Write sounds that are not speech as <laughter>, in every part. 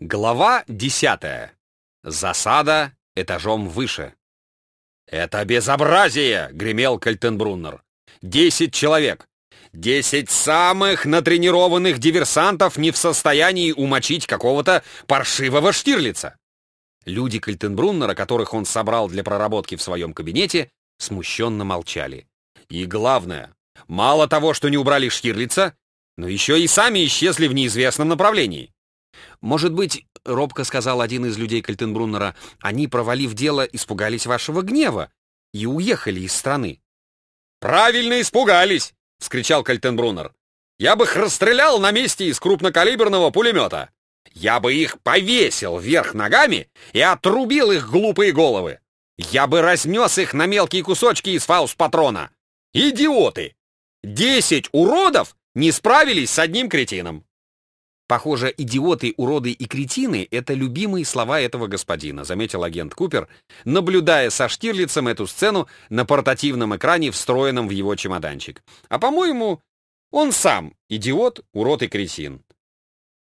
Глава десятая. Засада этажом выше. «Это безобразие!» — гремел Кальтенбруннер. «Десять человек! Десять самых натренированных диверсантов не в состоянии умочить какого-то паршивого Штирлица!» Люди Кальтенбруннера, которых он собрал для проработки в своем кабинете, смущенно молчали. И главное, мало того, что не убрали Штирлица, но еще и сами исчезли в неизвестном направлении. «Может быть, — робко сказал один из людей Кальтенбруннера, — они, провалив дело, испугались вашего гнева и уехали из страны». «Правильно испугались!» — вскричал Кальтенбруннер. «Я бы их расстрелял на месте из крупнокалиберного пулемета. Я бы их повесил вверх ногами и отрубил их глупые головы. Я бы разнес их на мелкие кусочки из фаус-патрона. Идиоты! Десять уродов не справились с одним кретином. Похоже, идиоты, уроды и кретины — это любимые слова этого господина, заметил агент Купер, наблюдая со Штирлицем эту сцену на портативном экране, встроенном в его чемоданчик. А, по-моему, он сам идиот, урод и кретин.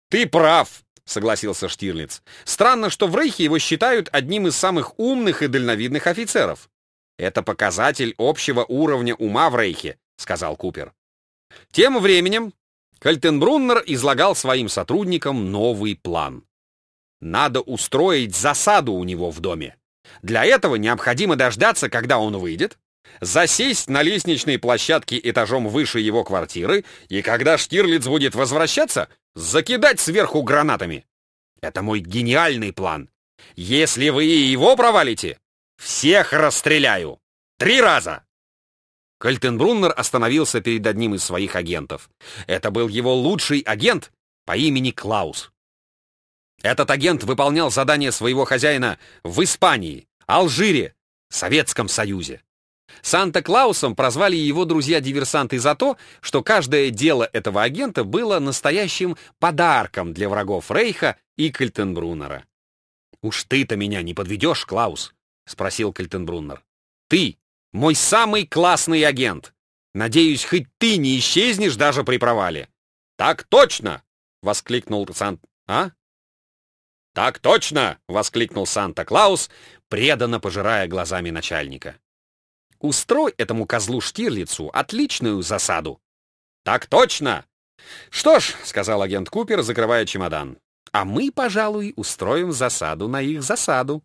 Ты прав, согласился Штирлиц. Странно, что в Рейхе его считают одним из самых умных и дальновидных офицеров. Это показатель общего уровня ума в Рейхе, сказал Купер. Тем временем Кальтенбруннер излагал своим сотрудникам новый план. Надо устроить засаду у него в доме. Для этого необходимо дождаться, когда он выйдет, засесть на лестничной площадке этажом выше его квартиры, и когда Штирлиц будет возвращаться, закидать сверху гранатами. Это мой гениальный план. Если вы его провалите, всех расстреляю. Три раза. Кальтенбруннер остановился перед одним из своих агентов. Это был его лучший агент по имени Клаус. Этот агент выполнял задания своего хозяина в Испании, Алжире, Советском Союзе. Санта-Клаусом прозвали его друзья-диверсанты за то, что каждое дело этого агента было настоящим подарком для врагов Рейха и Кальтенбруннера. «Уж ты-то меня не подведешь, Клаус?» — спросил Кальтенбруннер. «Ты мой самый классный агент. Надеюсь, хоть ты не исчезнешь даже при провале. Так точно, воскликнул Сант. А? Так точно, воскликнул Санта-Клаус, преданно пожирая глазами начальника. Устрой этому козлу Штирлицу отличную засаду. Так точно. Что ж, сказал агент Купер, закрывая чемодан. А мы, пожалуй, устроим засаду на их засаду.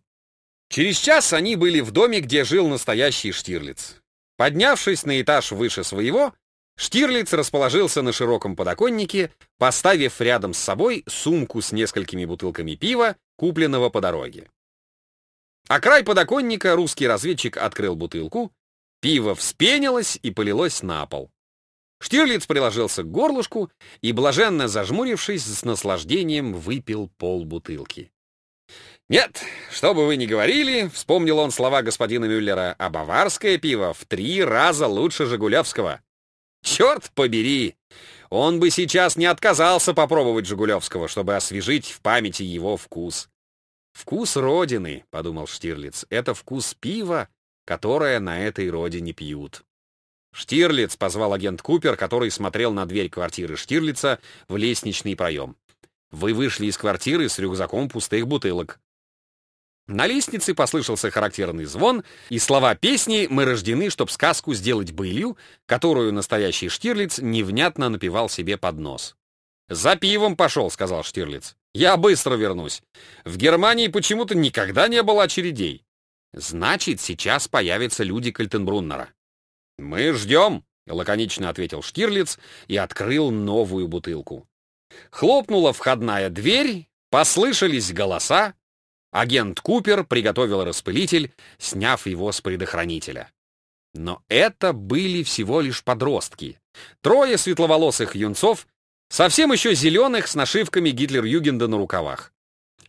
Через час они были в доме, где жил настоящий Штирлиц. Поднявшись на этаж выше своего, Штирлиц расположился на широком подоконнике, поставив рядом с собой сумку с несколькими бутылками пива, купленного по дороге. А край подоконника русский разведчик открыл бутылку, пиво вспенилось и полилось на пол. Штирлиц приложился к горлышку и, блаженно зажмурившись, с наслаждением выпил полбутылки. «Нет, что бы вы ни говорили, — вспомнил он слова господина Мюллера, — а баварское пиво в три раза лучше Жигулевского. Черт побери! Он бы сейчас не отказался попробовать Жигулевского, чтобы освежить в памяти его вкус. «Вкус Родины», — подумал Штирлиц, — «это вкус пива, которое на этой родине пьют». Штирлиц позвал агент Купер, который смотрел на дверь квартиры Штирлица в лестничный проем. «Вы вышли из квартиры с рюкзаком пустых бутылок. На лестнице послышался характерный звон, и слова песни «Мы рождены, чтоб сказку сделать былью», которую настоящий Штирлиц невнятно напевал себе под нос. «За пивом пошел», — сказал Штирлиц. «Я быстро вернусь. В Германии почему-то никогда не было очередей». «Значит, сейчас появятся люди Кальтенбруннера». «Мы ждем», — лаконично ответил Штирлиц и открыл новую бутылку. Хлопнула входная дверь, послышались голоса, Агент Купер приготовил распылитель, сняв его с предохранителя. Но это были всего лишь подростки. Трое светловолосых юнцов, совсем еще зеленых с нашивками Гитлер-Югенда на рукавах.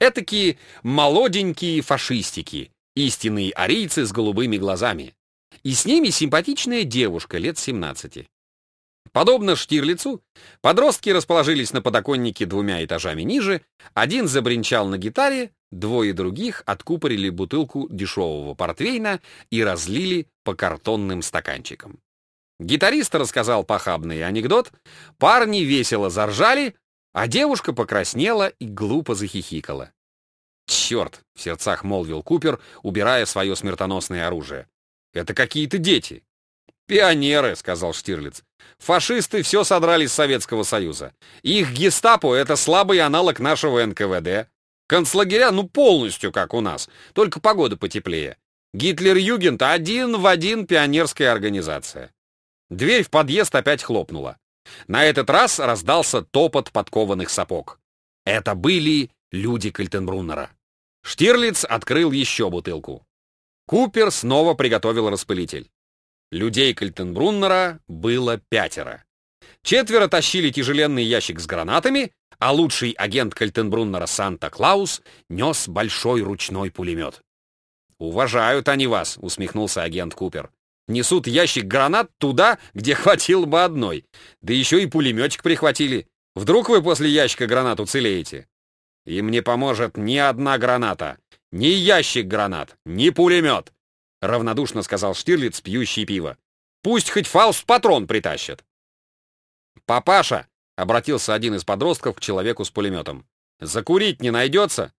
Этакие молоденькие фашистики, истинные арийцы с голубыми глазами. И с ними симпатичная девушка лет 17. Подобно Штирлицу, подростки расположились на подоконнике двумя этажами ниже, один забринчал на гитаре, двое других откупорили бутылку дешевого портвейна и разлили по картонным стаканчикам. Гитарист рассказал похабный анекдот, парни весело заржали, А девушка покраснела и глупо захихикала. «Черт!» — в сердцах молвил Купер, убирая свое смертоносное оружие. «Это какие-то дети!» «Пионеры!» — сказал Штирлиц. «Фашисты все содрали с Советского Союза. Их гестапо — это слабый аналог нашего НКВД. Концлагеря, ну, полностью как у нас, только погода потеплее. Гитлер-Югент один в один пионерская организация». Дверь в подъезд опять хлопнула. На этот раз раздался топот подкованных сапог. Это были люди Кальтенбруннера. Штирлиц открыл еще бутылку. Купер снова приготовил распылитель. Людей Кальтенбруннера было пятеро. Четверо тащили тяжеленный ящик с гранатами, а лучший агент Кальтенбруннера Санта-Клаус нес большой ручной пулемет. «Уважают они вас», — усмехнулся агент Купер. «Несут ящик гранат туда, где хватило бы одной. Да еще и пулеметчик прихватили. Вдруг вы после ящика гранат уцелеете?» Им не поможет ни одна граната, ни ящик гранат, ни пулемет, — равнодушно сказал Штирлиц, пьющий пиво. Пусть хоть фауст-патрон притащат. «Папаша!» — обратился один из подростков к человеку с пулеметом. «Закурить не найдется?»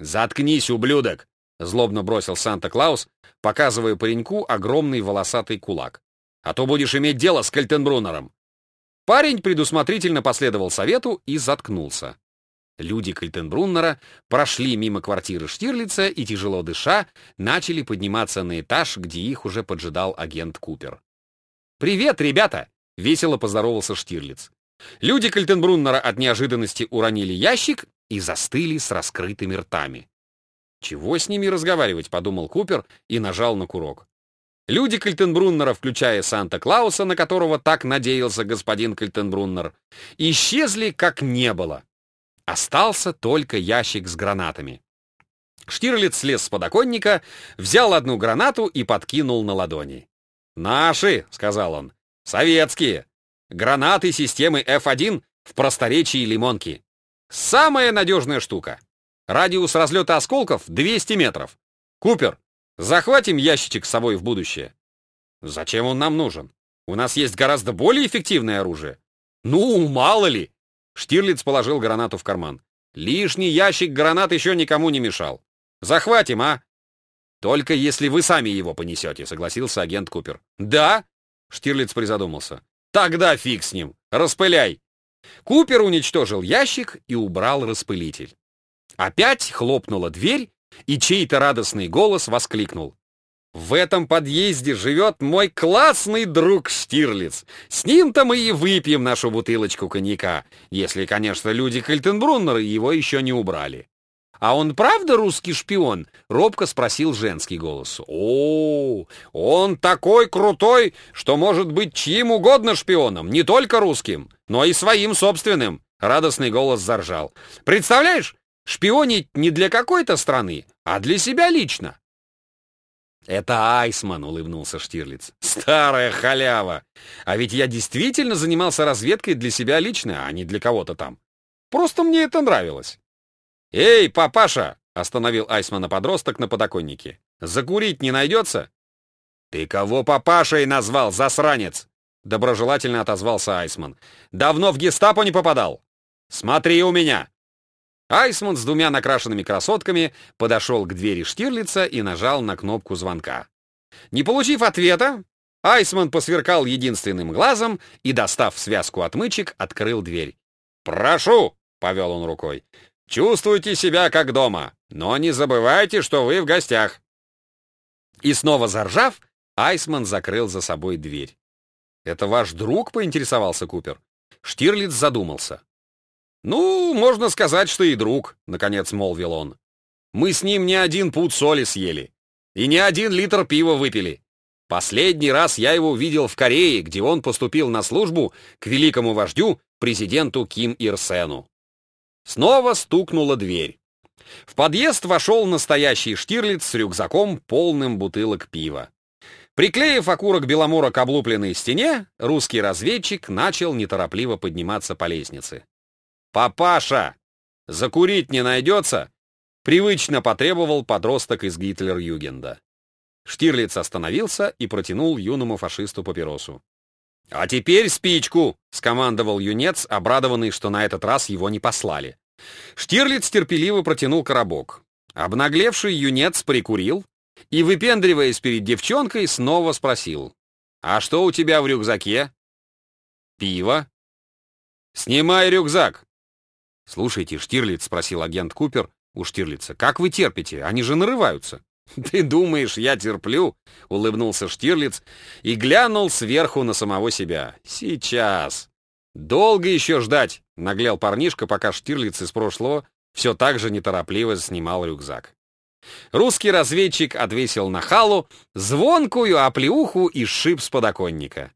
«Заткнись, ублюдок!» — злобно бросил Санта-Клаус, показывая пареньку огромный волосатый кулак. «А то будешь иметь дело с Кальтенбруннером!» Парень предусмотрительно последовал совету и заткнулся. Люди Кальтенбруннера прошли мимо квартиры Штирлица и, тяжело дыша, начали подниматься на этаж, где их уже поджидал агент Купер. «Привет, ребята!» — весело поздоровался Штирлиц. Люди Кальтенбруннера от неожиданности уронили ящик и застыли с раскрытыми ртами. «Чего с ними разговаривать?» — подумал Купер и нажал на курок. Люди Кальтенбруннера, включая Санта-Клауса, на которого так надеялся господин Кальтенбруннер, исчезли как не было. Остался только ящик с гранатами. Штирлиц слез с подоконника, взял одну гранату и подкинул на ладони. «Наши», — сказал он, — «советские. Гранаты системы F1 в просторечии лимонки. Самая надежная штука. Радиус разлета осколков 200 метров. Купер, захватим ящичек с собой в будущее». «Зачем он нам нужен? У нас есть гораздо более эффективное оружие». «Ну, мало ли!» Штирлиц положил гранату в карман. «Лишний ящик гранат еще никому не мешал. Захватим, а?» «Только если вы сами его понесете», — согласился агент Купер. «Да?» — Штирлиц призадумался. «Тогда фиг с ним. Распыляй». Купер уничтожил ящик и убрал распылитель. Опять хлопнула дверь, и чей-то радостный голос воскликнул. В этом подъезде живет мой классный друг Штирлиц. С ним-то мы и выпьем нашу бутылочку коньяка, если, конечно, люди Кальтенбруннера его еще не убрали. «А он правда русский шпион?» — робко спросил женский голос. «О, он такой крутой, что может быть чьим угодно шпионом, не только русским, но и своим собственным!» — радостный голос заржал. «Представляешь, шпионить не для какой-то страны, а для себя лично. «Это Айсман», — улыбнулся Штирлиц. «Старая халява! А ведь я действительно занимался разведкой для себя лично, а не для кого-то там. Просто мне это нравилось». «Эй, папаша!» — остановил Айсмана подросток на подоконнике. «Закурить не найдется?» «Ты кого папашей назвал, засранец?» — доброжелательно отозвался Айсман. «Давно в гестапо не попадал? Смотри у меня!» Айсман с двумя накрашенными красотками подошел к двери Штирлица и нажал на кнопку звонка. Не получив ответа, Айсман посверкал единственным глазом и, достав связку отмычек, открыл дверь. «Прошу!» — повел он рукой. «Чувствуйте себя как дома, но не забывайте, что вы в гостях». И снова заржав, Айсман закрыл за собой дверь. «Это ваш друг?» — поинтересовался Купер. Штирлиц задумался. «Ну, можно сказать, что и друг», — наконец молвил он. «Мы с ним не один пуд соли съели и не один литр пива выпили. Последний раз я его видел в Корее, где он поступил на службу к великому вождю, президенту Ким Ир Сену». Снова стукнула дверь. В подъезд вошел настоящий Штирлиц с рюкзаком, полным бутылок пива. Приклеив окурок Беломора к облупленной стене, русский разведчик начал неторопливо подниматься по лестнице. «Папаша! Закурить не найдется?» Привычно потребовал подросток из Гитлер-Югенда. Штирлиц остановился и протянул юному фашисту папиросу. «А теперь спичку!» — скомандовал юнец, обрадованный, что на этот раз его не послали. Штирлиц терпеливо протянул коробок. Обнаглевший юнец прикурил и, выпендриваясь перед девчонкой, снова спросил. «А что у тебя в рюкзаке?» «Пиво». «Снимай рюкзак!» «Слушайте, Штирлиц», — спросил агент Купер у Штирлица, — «как вы терпите? Они же нарываются». <laughs> «Ты думаешь, я терплю?» — улыбнулся Штирлиц и глянул сверху на самого себя. «Сейчас». «Долго еще ждать?» — наглял парнишка, пока Штирлиц из прошлого все так же неторопливо снимал рюкзак. Русский разведчик отвесил на халу звонкую оплеуху и шип с подоконника.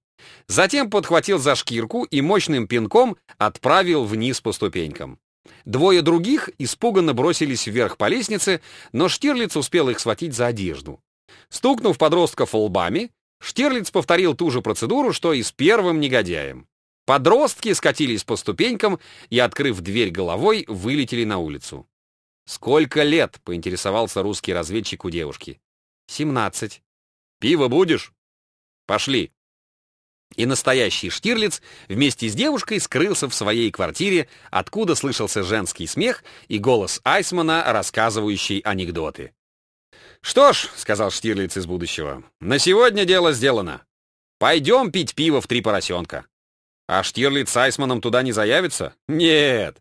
Затем подхватил за шкирку и мощным пинком отправил вниз по ступенькам. Двое других испуганно бросились вверх по лестнице, но Штирлиц успел их схватить за одежду. Стукнув подростков лбами, Штирлиц повторил ту же процедуру, что и с первым негодяем. Подростки скатились по ступенькам и, открыв дверь головой, вылетели на улицу. «Сколько лет?» — поинтересовался русский разведчик у девушки. «Семнадцать». «Пиво будешь?» «Пошли». И настоящий Штирлиц вместе с девушкой скрылся в своей квартире, откуда слышался женский смех и голос Айсмана, рассказывающий анекдоты. «Что ж», — сказал Штирлиц из будущего, — «на сегодня дело сделано. Пойдем пить пиво в три поросенка». «А Штирлиц с Айсманом туда не заявится?» «Нет.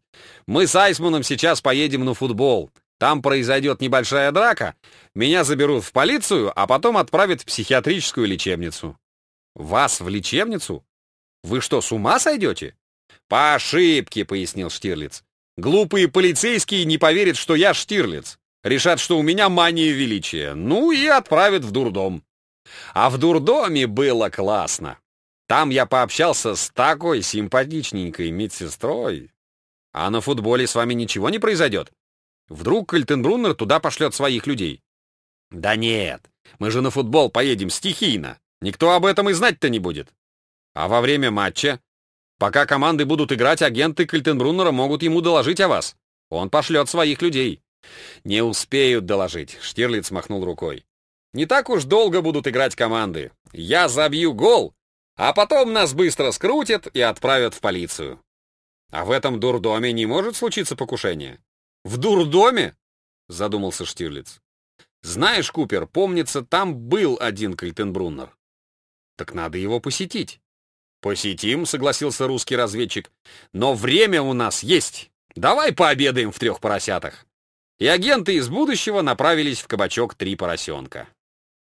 Мы с Айсманом сейчас поедем на футбол. Там произойдет небольшая драка, меня заберут в полицию, а потом отправят в психиатрическую лечебницу». «Вас в лечебницу? Вы что, с ума сойдете?» «По ошибке», — пояснил Штирлиц. «Глупые полицейские не поверят, что я Штирлиц. Решат, что у меня мания величия. Ну и отправят в дурдом». А в дурдоме было классно. Там я пообщался с такой симпатичненькой медсестрой. А на футболе с вами ничего не произойдет? Вдруг Кальтенбруннер туда пошлет своих людей? Да нет, мы же на футбол поедем стихийно. Никто об этом и знать-то не будет. А во время матча? Пока команды будут играть, агенты Кальтенбруннера могут ему доложить о вас. Он пошлет своих людей. Не успеют доложить, Штирлиц махнул рукой. Не так уж долго будут играть команды. Я забью гол, а потом нас быстро скрутят и отправят в полицию. А в этом дурдоме не может случиться покушение? В дурдоме? Задумался Штирлиц. Знаешь, Купер, помнится, там был один Кальтенбруннер. Так надо его посетить. Посетим, согласился русский разведчик. Но время у нас есть. Давай пообедаем в трех поросятах. И агенты из будущего направились в кабачок «Три поросенка».